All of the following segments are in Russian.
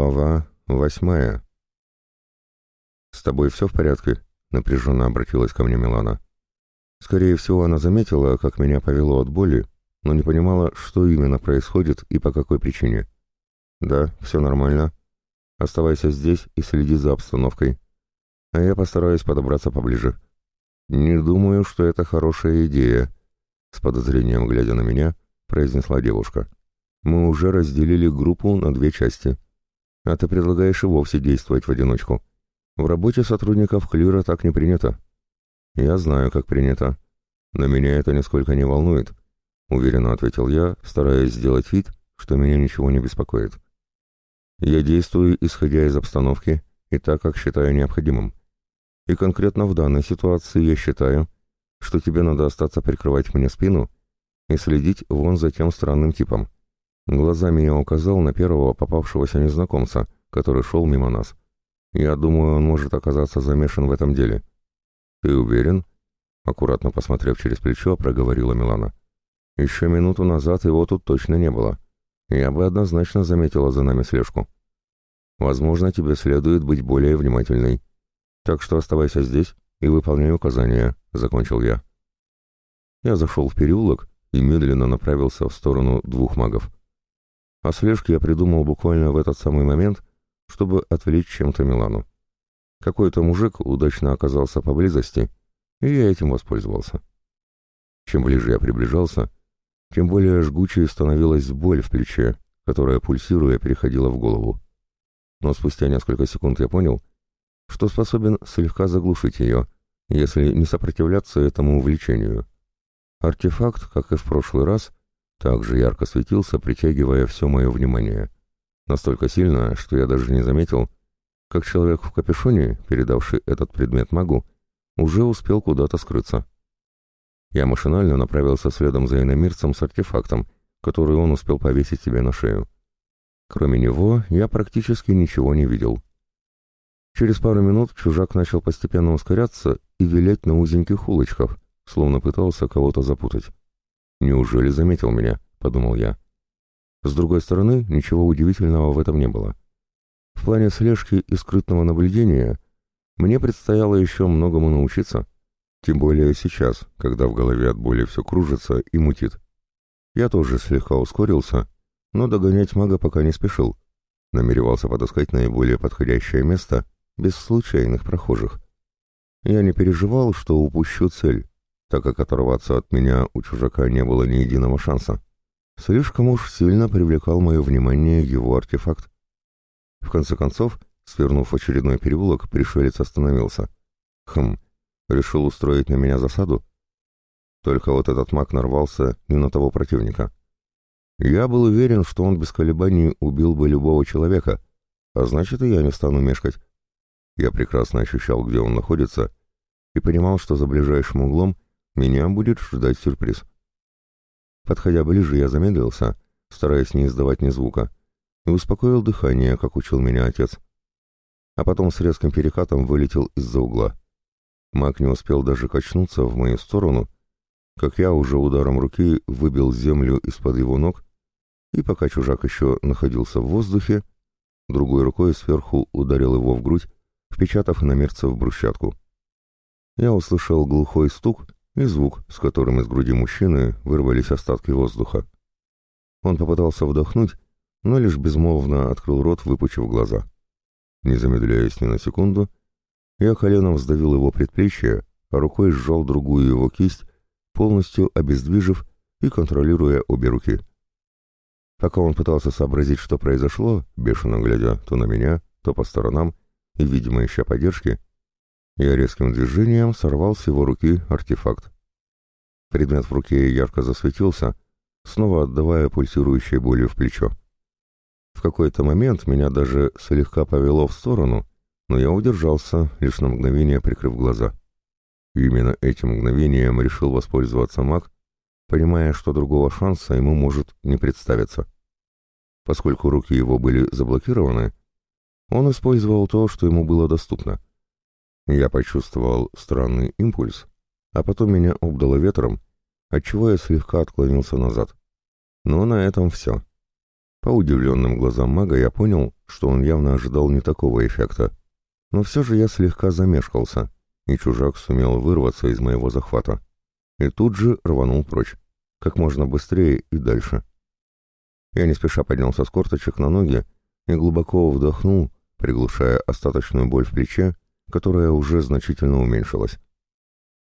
Глава восьмая. «С тобой все в порядке?» — напряженно обратилась ко мне Милана. Скорее всего, она заметила, как меня повело от боли, но не понимала, что именно происходит и по какой причине. «Да, все нормально. Оставайся здесь и следи за обстановкой. А я постараюсь подобраться поближе». «Не думаю, что это хорошая идея», — с подозрением глядя на меня, произнесла девушка. «Мы уже разделили группу на две части». А ты предлагаешь и вовсе действовать в одиночку. В работе сотрудников Клира так не принято. Я знаю, как принято. Но меня это нисколько не волнует, уверенно ответил я, стараясь сделать вид, что меня ничего не беспокоит. Я действую, исходя из обстановки и так, как считаю необходимым. И конкретно в данной ситуации я считаю, что тебе надо остаться прикрывать мне спину и следить вон за тем странным типом. Глазами я указал на первого попавшегося незнакомца, который шел мимо нас. Я думаю, он может оказаться замешан в этом деле. Ты уверен? Аккуратно посмотрев через плечо, проговорила Милана. Еще минуту назад его тут точно не было. Я бы однозначно заметила за нами слежку. Возможно, тебе следует быть более внимательной. Так что оставайся здесь и выполняй указания, закончил я. Я зашел в переулок и медленно направился в сторону двух магов. А слежку я придумал буквально в этот самый момент, чтобы отвлечь чем-то Милану. Какой-то мужик удачно оказался поблизости, и я этим воспользовался. Чем ближе я приближался, тем более жгучей становилась боль в плече, которая, пульсируя, переходила в голову. Но спустя несколько секунд я понял, что способен слегка заглушить ее, если не сопротивляться этому увлечению. Артефакт, как и в прошлый раз, также ярко светился, притягивая все мое внимание. Настолько сильно, что я даже не заметил, как человек в капюшоне, передавший этот предмет магу, уже успел куда-то скрыться. Я машинально направился следом за иномирцем с артефактом, который он успел повесить себе на шею. Кроме него я практически ничего не видел. Через пару минут чужак начал постепенно ускоряться и вилять на узеньких улочках, словно пытался кого-то запутать. «Неужели заметил меня?» — подумал я. С другой стороны, ничего удивительного в этом не было. В плане слежки и скрытного наблюдения мне предстояло еще многому научиться, тем более сейчас, когда в голове от боли все кружится и мутит. Я тоже слегка ускорился, но догонять мага пока не спешил. Намеревался подыскать наиболее подходящее место без случайных прохожих. Я не переживал, что упущу цель, так как оторваться от меня у чужака не было ни единого шанса. Слишком уж сильно привлекал мое внимание его артефакт. В конце концов, свернув очередной переулок, пришелец остановился. Хм, решил устроить на меня засаду? Только вот этот маг нарвался не на того противника. Я был уверен, что он без колебаний убил бы любого человека, а значит, и я не стану мешкать. Я прекрасно ощущал, где он находится, и понимал, что за ближайшим углом меня будет ждать сюрприз. Подходя ближе, я замедлился, стараясь не издавать ни звука, и успокоил дыхание, как учил меня отец. А потом с резким перекатом вылетел из-за угла. Маг не успел даже качнуться в мою сторону, как я уже ударом руки выбил землю из-под его ног, и пока чужак еще находился в воздухе, другой рукой сверху ударил его в грудь, впечатав иномерца в брусчатку. Я услышал глухой стук — и звук, с которым из груди мужчины вырвались остатки воздуха. Он попытался вдохнуть, но лишь безмолвно открыл рот, выпучив глаза. Не замедляясь ни на секунду, я коленом сдавил его предплечье, а рукой сжал другую его кисть, полностью обездвижив и контролируя обе руки. Пока он пытался сообразить, что произошло, бешено глядя то на меня, то по сторонам и, видимо, ища поддержки, я резким движением сорвал с его руки артефакт. Предмет в руке ярко засветился, снова отдавая пульсирующей боли в плечо. В какой-то момент меня даже слегка повело в сторону, но я удержался, лишь на мгновение прикрыв глаза. Именно этим мгновением решил воспользоваться маг, понимая, что другого шанса ему может не представиться. Поскольку руки его были заблокированы, он использовал то, что ему было доступно — я почувствовал странный импульс, а потом меня обдало ветром, отчего я слегка отклонился назад. Но на этом все. По удивленным глазам мага я понял, что он явно ожидал не такого эффекта. Но все же я слегка замешкался, и чужак сумел вырваться из моего захвата. И тут же рванул прочь. Как можно быстрее и дальше. Я не спеша поднялся с корточек на ноги и глубоко вдохнул, приглушая остаточную боль в плече которая уже значительно уменьшилась.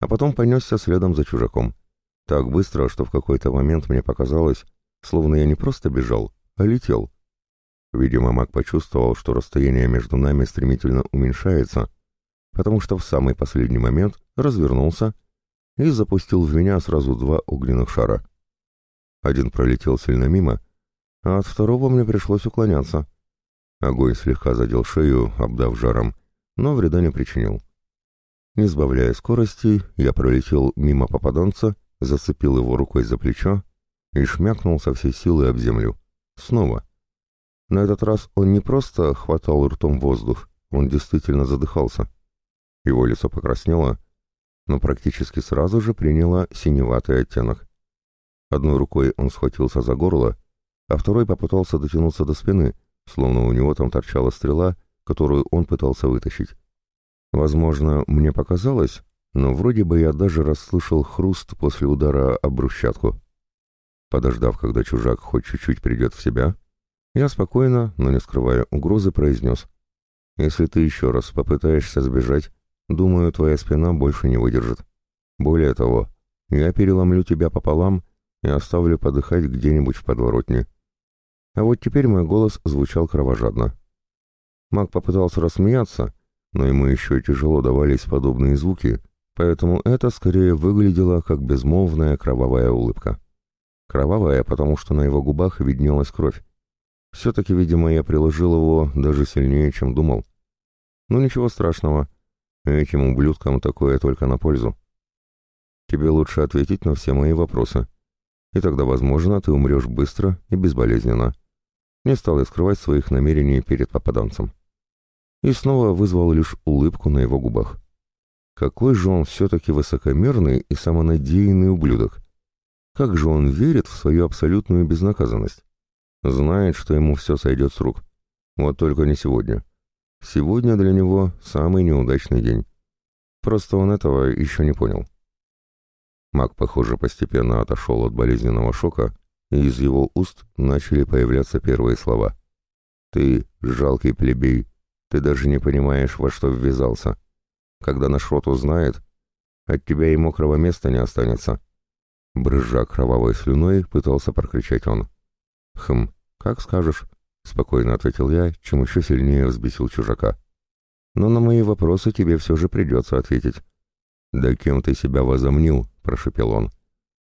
А потом понесся следом за чужаком. Так быстро, что в какой-то момент мне показалось, словно я не просто бежал, а летел. Видимо, маг почувствовал, что расстояние между нами стремительно уменьшается, потому что в самый последний момент развернулся и запустил в меня сразу два огненных шара. Один пролетел сильно мимо, а от второго мне пришлось уклоняться. Огонь слегка задел шею, обдав жаром, но вреда не причинил. Не сбавляя скорости, я пролетел мимо попаданца, зацепил его рукой за плечо и шмякнул со всей силы об землю. Снова. На этот раз он не просто хватал ртом воздух, он действительно задыхался. Его лицо покраснело, но практически сразу же приняло синеватый оттенок. Одной рукой он схватился за горло, а второй попытался дотянуться до спины, словно у него там торчала стрела — которую он пытался вытащить. Возможно, мне показалось, но вроде бы я даже расслышал хруст после удара об брусчатку. Подождав, когда чужак хоть чуть-чуть придет в себя, я спокойно, но не скрывая угрозы, произнес. «Если ты еще раз попытаешься сбежать, думаю, твоя спина больше не выдержит. Более того, я переломлю тебя пополам и оставлю подыхать где-нибудь в подворотне». А вот теперь мой голос звучал кровожадно. Маг попытался рассмеяться, но ему еще тяжело давались подобные звуки, поэтому это скорее выглядело как безмолвная кровавая улыбка. Кровавая, потому что на его губах виднелась кровь. Все-таки, видимо, я приложил его даже сильнее, чем думал. Ну ничего страшного. Этим ублюдкам такое только на пользу. Тебе лучше ответить на все мои вопросы. И тогда, возможно, ты умрешь быстро и безболезненно. Не стал я скрывать своих намерений перед попаданцем и снова вызвал лишь улыбку на его губах. Какой же он все-таки высокомерный и самонадеянный ублюдок! Как же он верит в свою абсолютную безнаказанность! Знает, что ему все сойдет с рук. Вот только не сегодня. Сегодня для него самый неудачный день. Просто он этого еще не понял. Маг, похоже, постепенно отошел от болезненного шока, и из его уст начали появляться первые слова. «Ты, жалкий плебей, ты даже не понимаешь, во что ввязался. Когда наш рот узнает, от тебя и мокрого места не останется». Брызжа кровавой слюной, пытался прокричать он. «Хм, как скажешь», — спокойно ответил я, чем еще сильнее взбесил чужака. «Но на мои вопросы тебе все же придется ответить». «Да кем ты себя возомнил?» — прошепел он.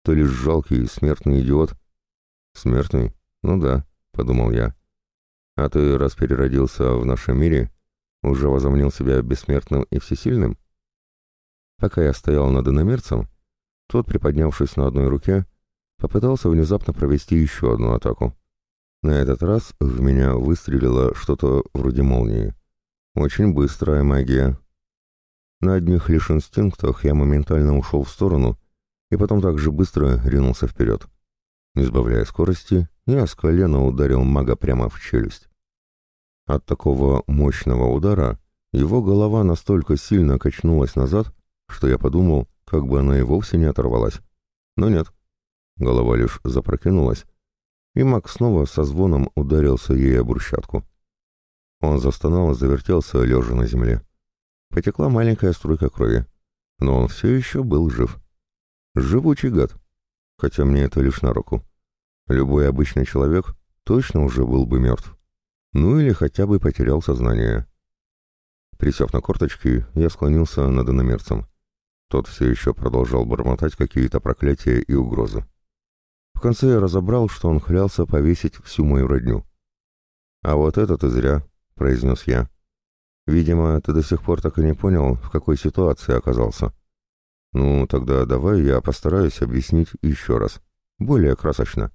«Ты лишь жалкий смертный идиот». «Смертный? Ну да», — подумал я. А ты, раз переродился в нашем мире, уже возомнил себя бессмертным и всесильным? Пока я стоял над иномерцем, тот, приподнявшись на одной руке, попытался внезапно провести еще одну атаку. На этот раз в меня выстрелило что-то вроде молнии. Очень быстрая магия. На одних лишь инстинктах я моментально ушел в сторону и потом так же быстро ринулся вперед. Не сбавляя скорости, я с колена ударил мага прямо в челюсть. От такого мощного удара его голова настолько сильно качнулась назад, что я подумал, как бы она и вовсе не оторвалась. Но нет, голова лишь запрокинулась, и маг снова со звоном ударился ей о брусчатку. Он застонал и завертелся, лежа на земле. Потекла маленькая струйка крови, но он все еще был жив. Живучий гад! хотя мне это лишь на руку. Любой обычный человек точно уже был бы мертв. Ну или хотя бы потерял сознание. Присев на корточки, я склонился над иномерцем. Тот все еще продолжал бормотать какие-то проклятия и угрозы. В конце я разобрал, что он хлялся повесить всю мою родню. «А вот этот ты зря», — произнес я. «Видимо, ты до сих пор так и не понял, в какой ситуации оказался». Ну, тогда давай я постараюсь объяснить еще раз, более красочно.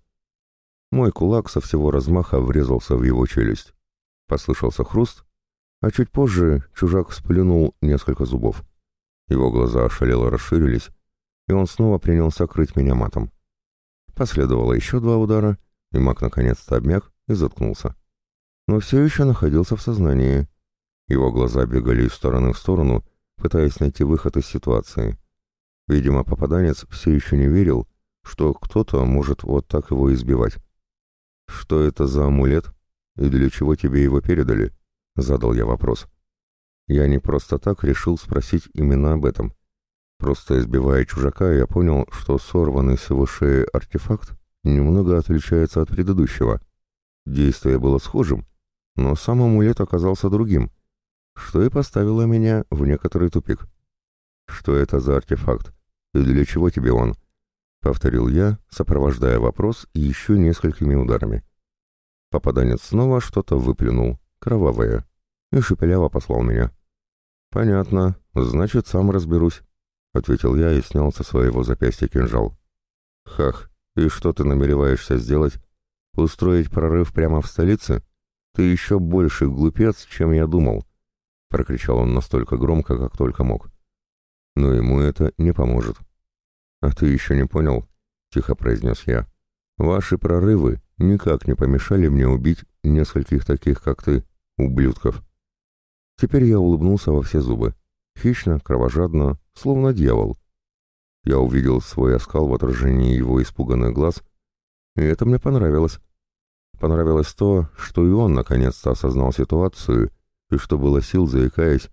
Мой кулак со всего размаха врезался в его челюсть. Послышался хруст, а чуть позже чужак сплюнул несколько зубов. Его глаза ошалело расширились, и он снова принялся крыть меня матом. Последовало еще два удара, и маг наконец-то обмяк и заткнулся. Но все еще находился в сознании. Его глаза бегали из стороны в сторону, пытаясь найти выход из ситуации. Видимо, попаданец все еще не верил, что кто-то может вот так его избивать. «Что это за амулет? И для чего тебе его передали?» — задал я вопрос. Я не просто так решил спросить именно об этом. Просто избивая чужака, я понял, что сорванный с его шеи артефакт немного отличается от предыдущего. Действие было схожим, но сам амулет оказался другим, что и поставило меня в некоторый тупик что это за артефакт и для чего тебе он?» — повторил я, сопровождая вопрос еще несколькими ударами. Попаданец снова что-то выплюнул, кровавое, и шепеляво послал меня. «Понятно, значит, сам разберусь», — ответил я и снял со своего запястья кинжал. «Хах, и что ты намереваешься сделать? Устроить прорыв прямо в столице? Ты еще больше глупец, чем я думал», — прокричал он настолько громко, как только мог но ему это не поможет. «А ты еще не понял?» — тихо произнес я. «Ваши прорывы никак не помешали мне убить нескольких таких, как ты, ублюдков». Теперь я улыбнулся во все зубы. Хищно, кровожадно, словно дьявол. Я увидел свой оскал в отражении его испуганных глаз, и это мне понравилось. Понравилось то, что и он наконец-то осознал ситуацию, и что было сил, заикаясь,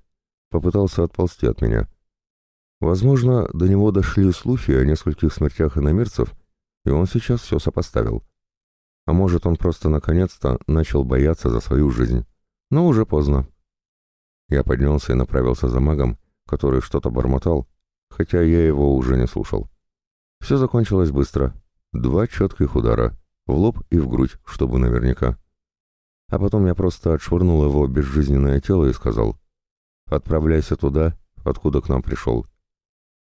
попытался отползти от меня. Возможно, до него дошли слухи о нескольких смертях иномирцев, и он сейчас все сопоставил. А может, он просто наконец-то начал бояться за свою жизнь. Но уже поздно. Я поднялся и направился за магом, который что-то бормотал, хотя я его уже не слушал. Все закончилось быстро. Два четких удара. В лоб и в грудь, чтобы наверняка. А потом я просто отшвырнул его безжизненное тело и сказал, «Отправляйся туда, откуда к нам пришел»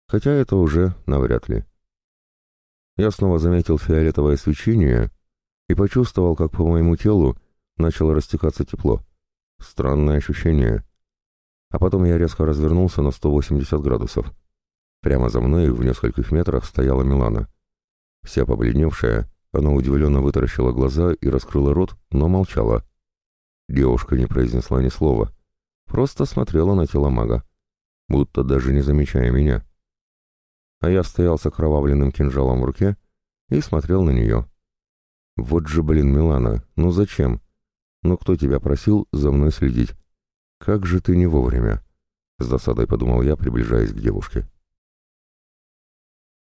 хотя это уже навряд ли. Я снова заметил фиолетовое свечение и почувствовал, как по моему телу начало растекаться тепло. Странное ощущение. А потом я резко развернулся на 180 градусов. Прямо за мной в нескольких метрах стояла Милана. Вся побледневшая, она удивленно вытаращила глаза и раскрыла рот, но молчала. Девушка не произнесла ни слова, просто смотрела на тело мага, будто даже не замечая меня а я стоял с окровавленным кинжалом в руке и смотрел на нее. «Вот же, блин, Милана, ну зачем? Ну кто тебя просил за мной следить? Как же ты не вовремя?» С досадой подумал я, приближаясь к девушке.